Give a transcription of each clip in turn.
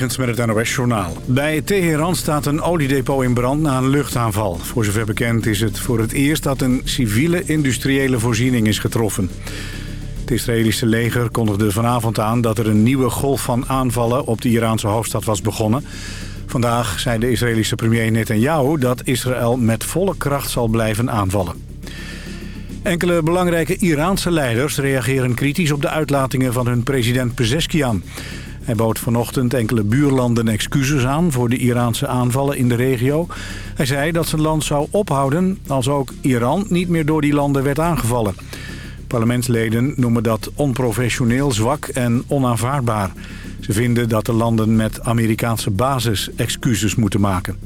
met het NOS-journaal. Bij Teheran staat een oliedepot in brand na een luchtaanval. Voor zover bekend is het voor het eerst dat een civiele industriële voorziening is getroffen. Het Israëlische leger kondigde vanavond aan dat er een nieuwe golf van aanvallen op de Iraanse hoofdstad was begonnen. Vandaag zei de Israëlische premier Netanyahu dat Israël met volle kracht zal blijven aanvallen. Enkele belangrijke Iraanse leiders reageren kritisch op de uitlatingen van hun president Pezeskian. Hij bood vanochtend enkele buurlanden excuses aan voor de Iraanse aanvallen in de regio. Hij zei dat zijn land zou ophouden als ook Iran niet meer door die landen werd aangevallen. Parlementsleden noemen dat onprofessioneel, zwak en onaanvaardbaar. Ze vinden dat de landen met Amerikaanse basis excuses moeten maken.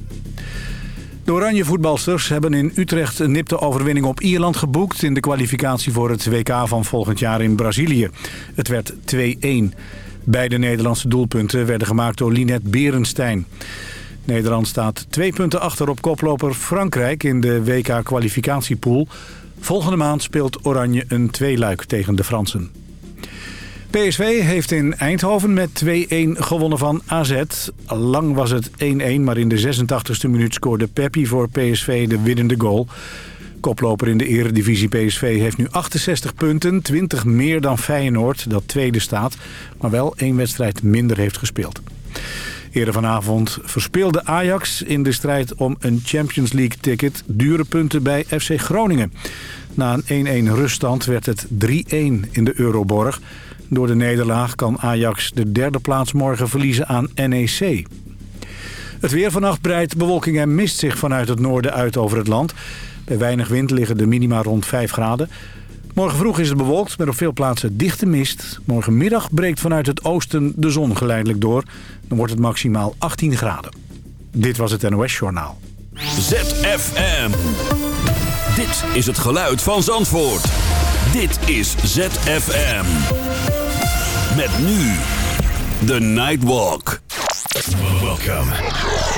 De oranje voetbalsters hebben in Utrecht een nipte overwinning op Ierland geboekt... in de kwalificatie voor het WK van volgend jaar in Brazilië. Het werd 2-1. Beide Nederlandse doelpunten werden gemaakt door Linette Berenstein. Nederland staat twee punten achter op koploper Frankrijk in de WK-kwalificatiepool. Volgende maand speelt Oranje een tweeluik tegen de Fransen. PSV heeft in Eindhoven met 2-1 gewonnen van AZ. Lang was het 1-1, maar in de 86e minuut scoorde Peppi voor PSV de winnende goal. Koploper in de eredivisie PSV heeft nu 68 punten, 20 meer dan Feyenoord, dat tweede staat, maar wel één wedstrijd minder heeft gespeeld. Eerder vanavond verspeelde Ajax in de strijd om een Champions League-ticket dure punten bij FC Groningen. Na een 1-1 ruststand werd het 3-1 in de Euroborg. Door de nederlaag kan Ajax de derde plaats morgen verliezen aan NEC. Het weer vannacht breidt bewolking en mist zich vanuit het noorden uit over het land. Bij weinig wind liggen de minima rond 5 graden. Morgen vroeg is het bewolkt met op veel plaatsen dichte mist. Morgenmiddag breekt vanuit het oosten de zon geleidelijk door. Dan wordt het maximaal 18 graden. Dit was het NOS Journaal. ZFM. Dit is het geluid van Zandvoort. Dit is ZFM. Met nu de Nightwalk. Welcome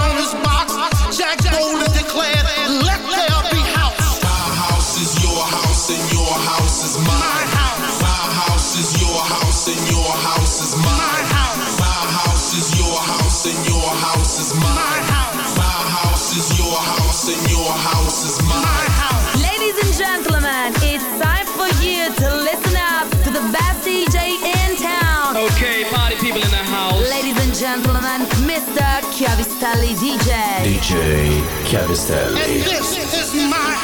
And this is my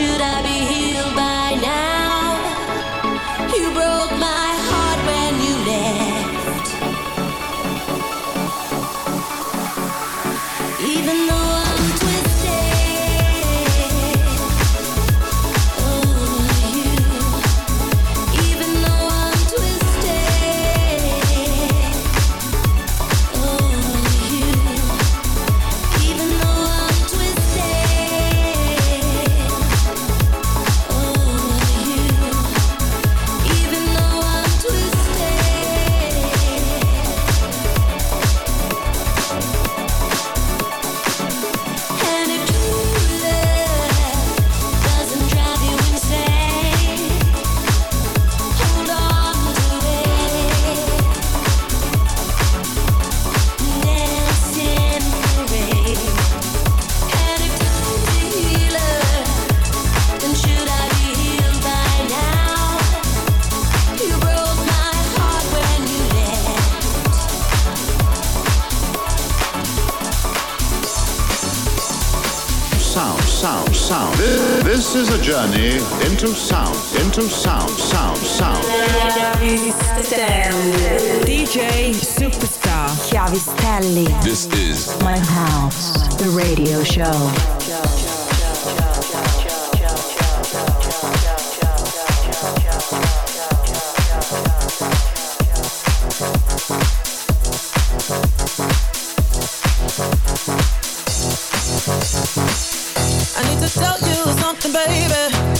should I?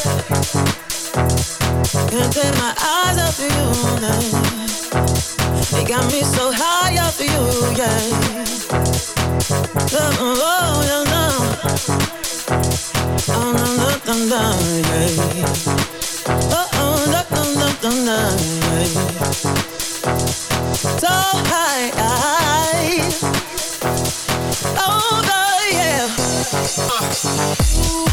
Can't take my eyes off of you now. They got me so high off of you, yeah. Oh, oh, oh no, Oh, Oh, oh, oh, oh, oh, yeah. Oh, oh, oh, oh, oh, oh, yeah. So high, oh, yeah.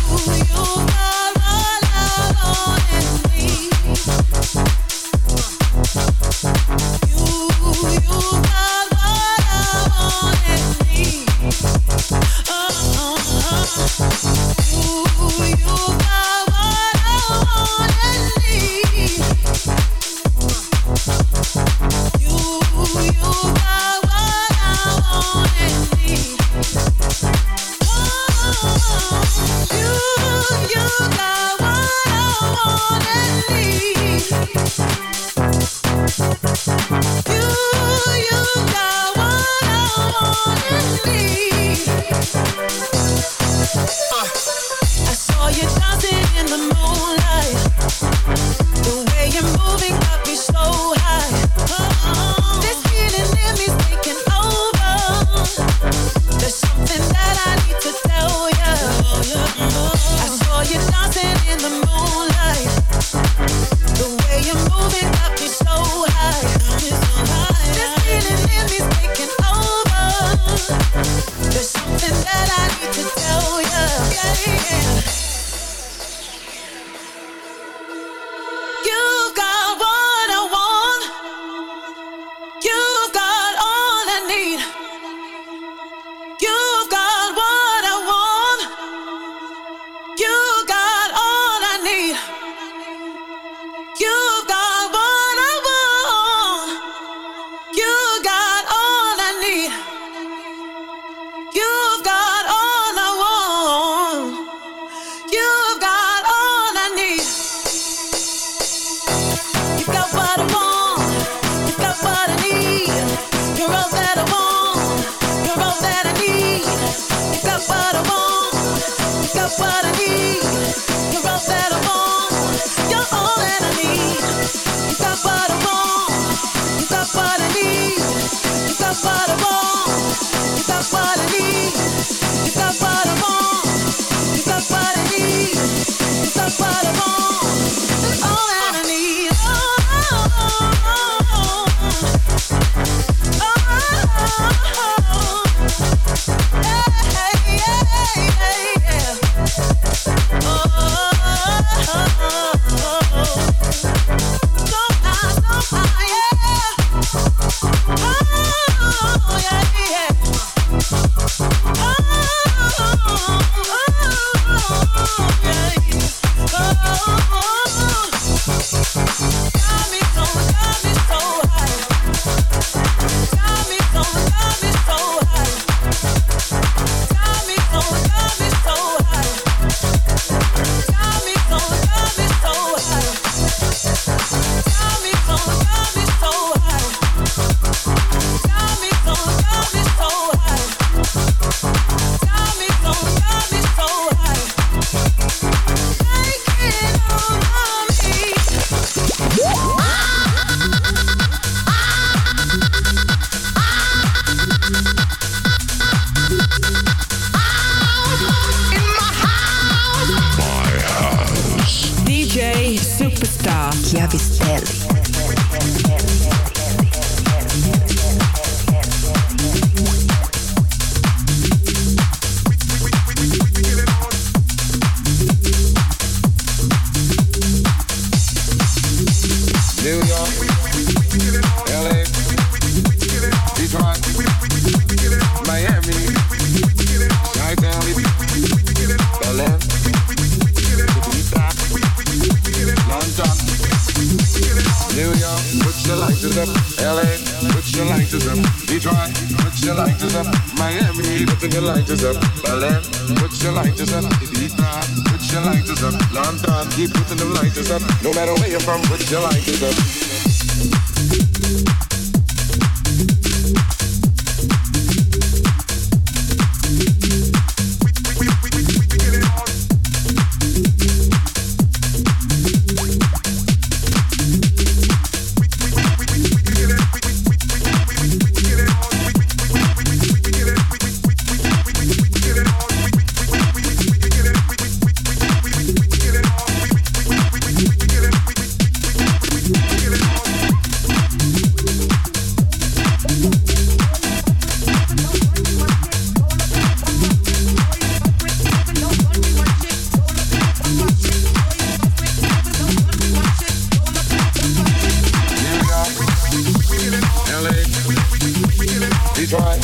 Detroit,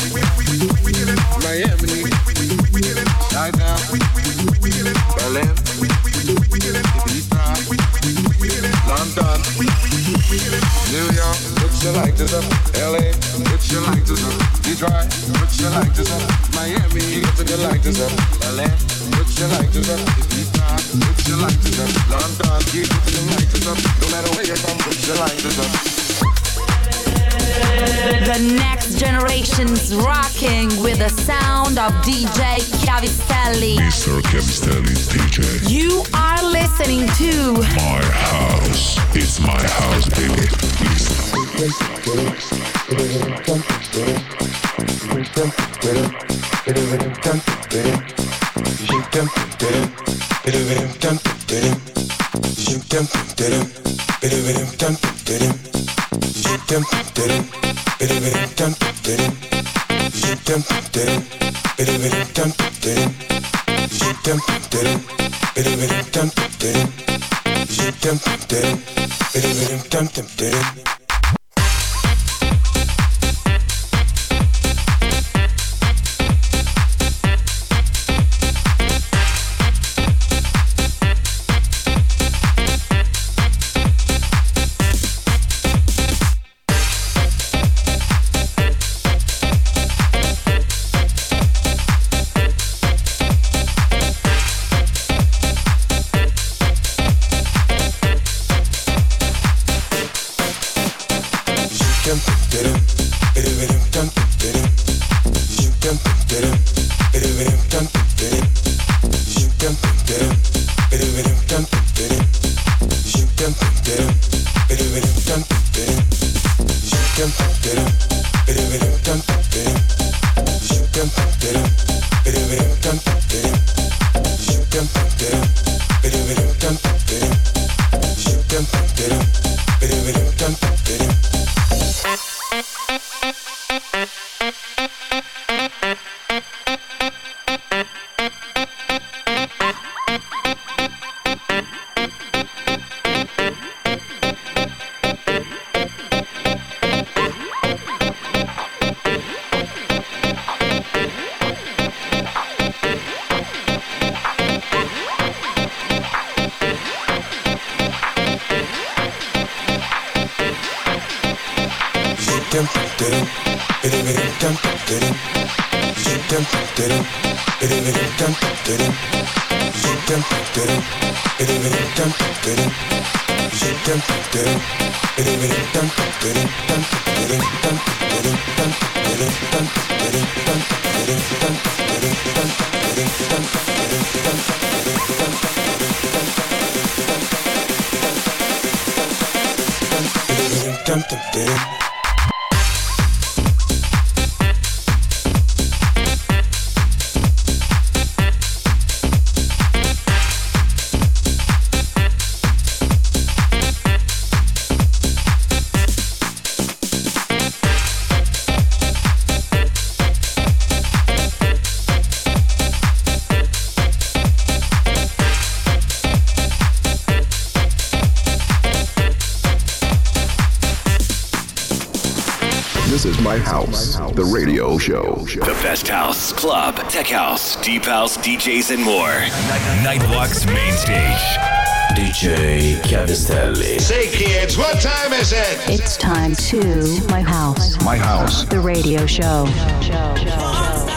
Miami, Chi-Town, Berlin, London, New York, put your lighters up, LA, put your lighters up, Detroit, put your lighters up, Miami, put your lighters up, Berlin, put your your lighters up, London, lighters up, no matter where. The next generation's rocking with the sound of DJ Cavistelli. Mr. Chiavistelli's DJ. You are listening to My House. It's my house, baby. It's Dum dum dum dum dum Dum, dum, dum, dum, the radio show. The best house, club, tech house, deep house, DJs, and more. Nightwalk's main stage. DJ Chiavistelli. Say, kids, what time is it? It's time to My House. My house. The radio show. Rising,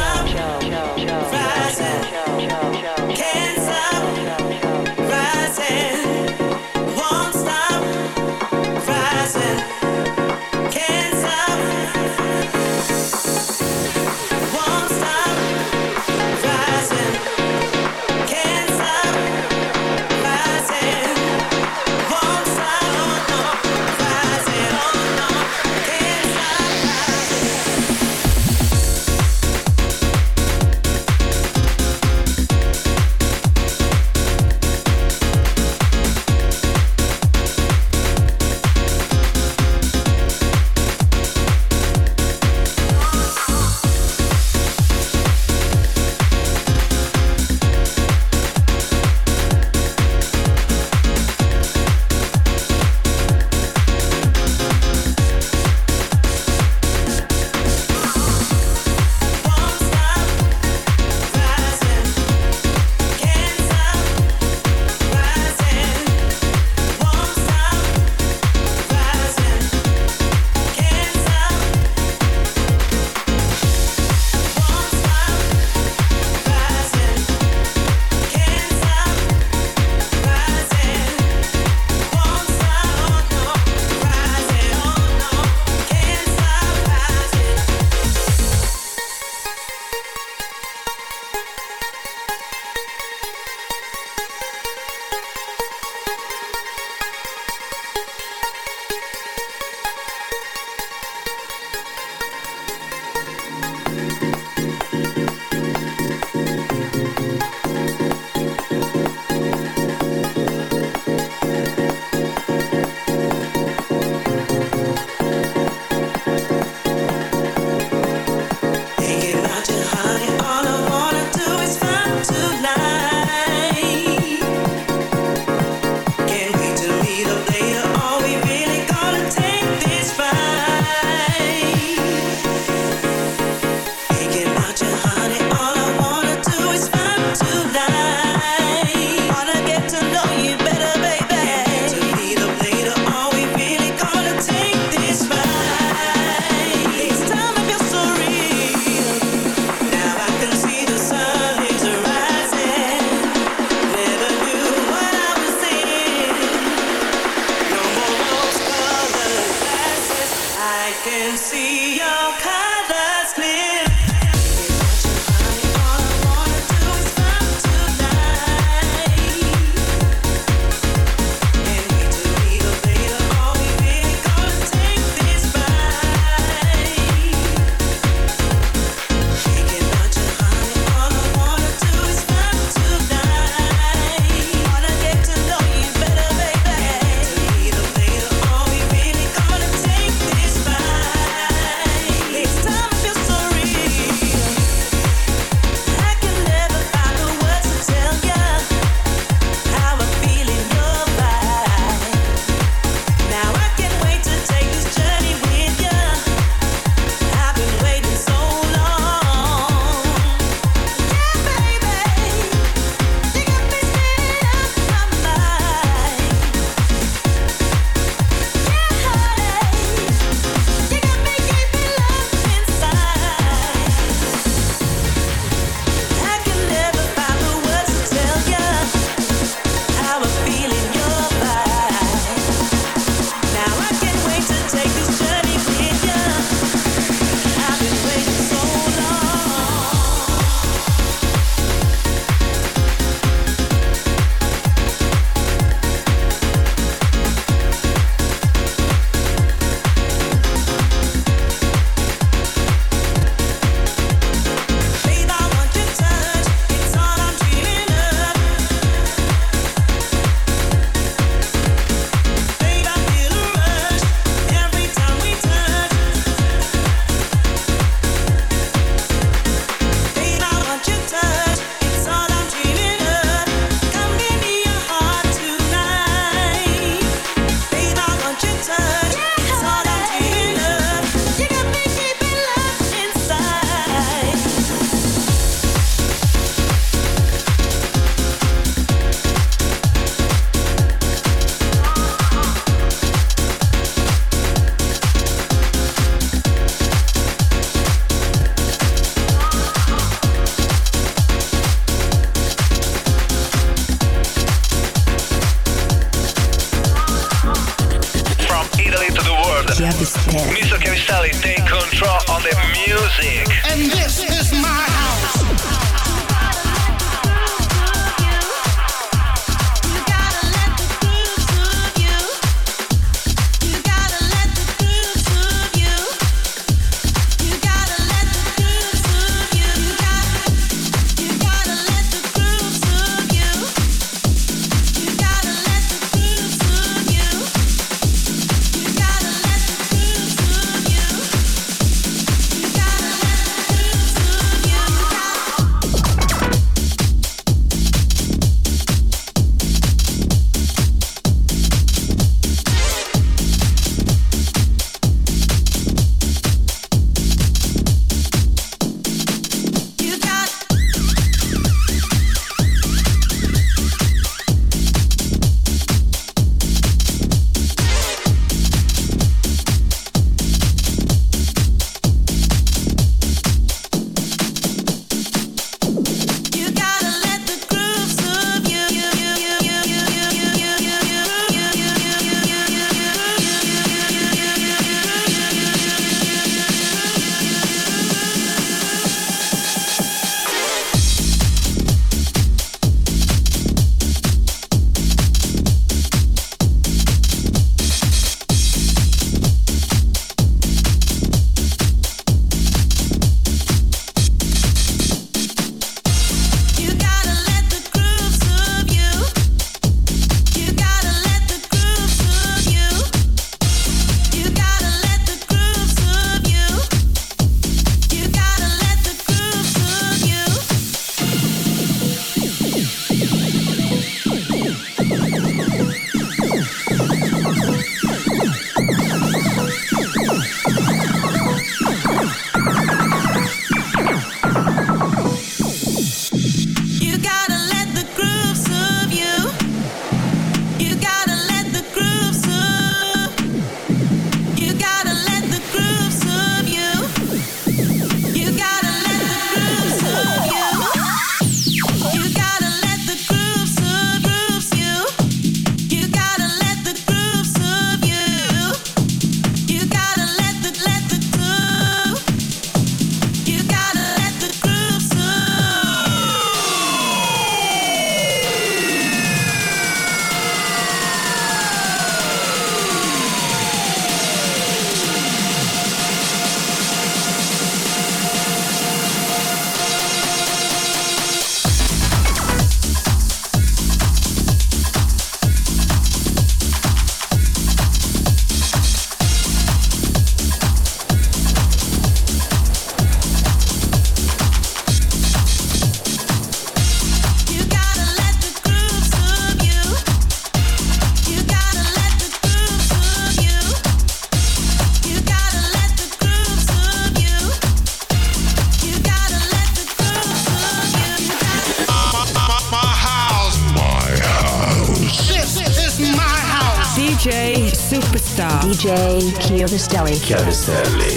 Mowen. Chiavestelli.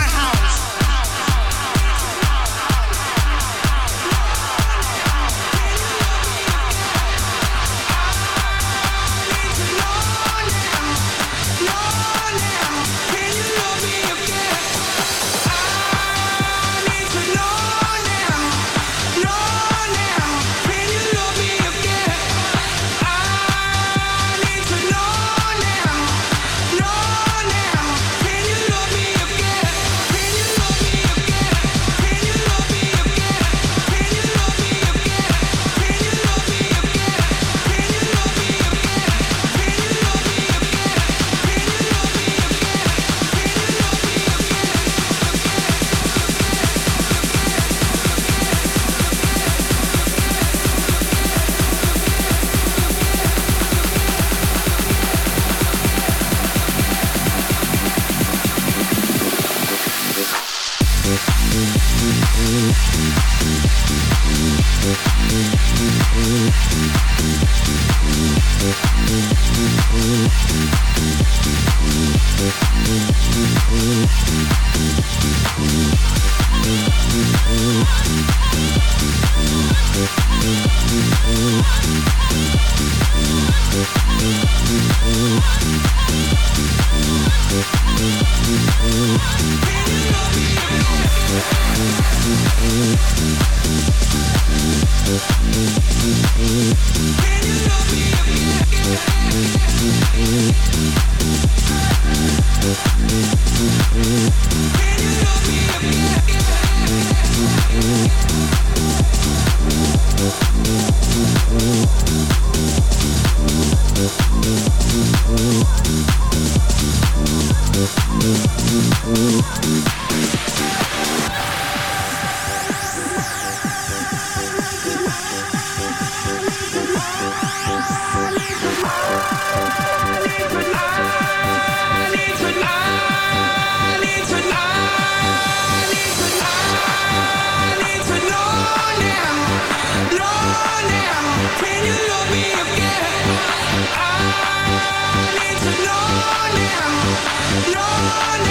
No, no.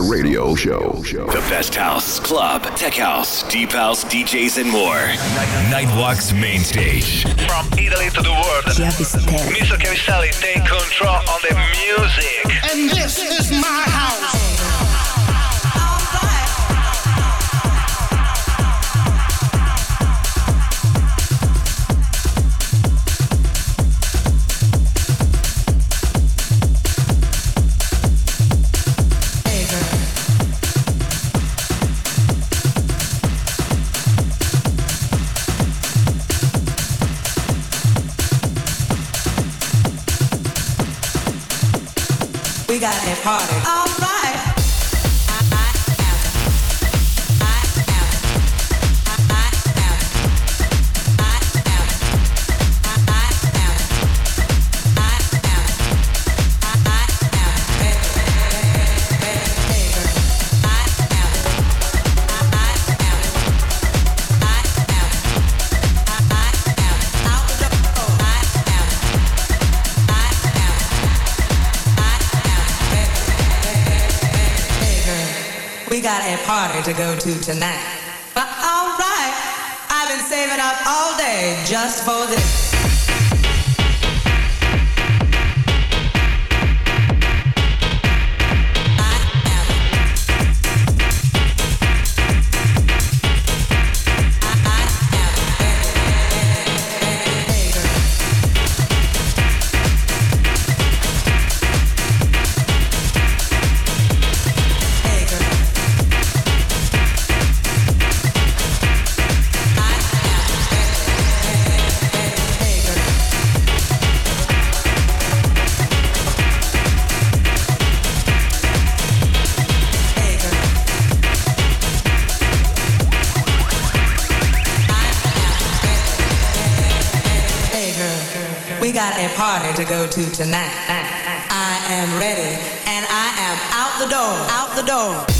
The radio show. The best house, club, tech house, deep house, DJs, and more. Nightwalk's main stage. From Italy to the world. Mr. Cavistelli, take control on the music. And this is my house. Party. Party to go to tonight. But all right, I've been saving up all day just for this. Got a party to go to tonight. I am ready and I am out the door. Out the door.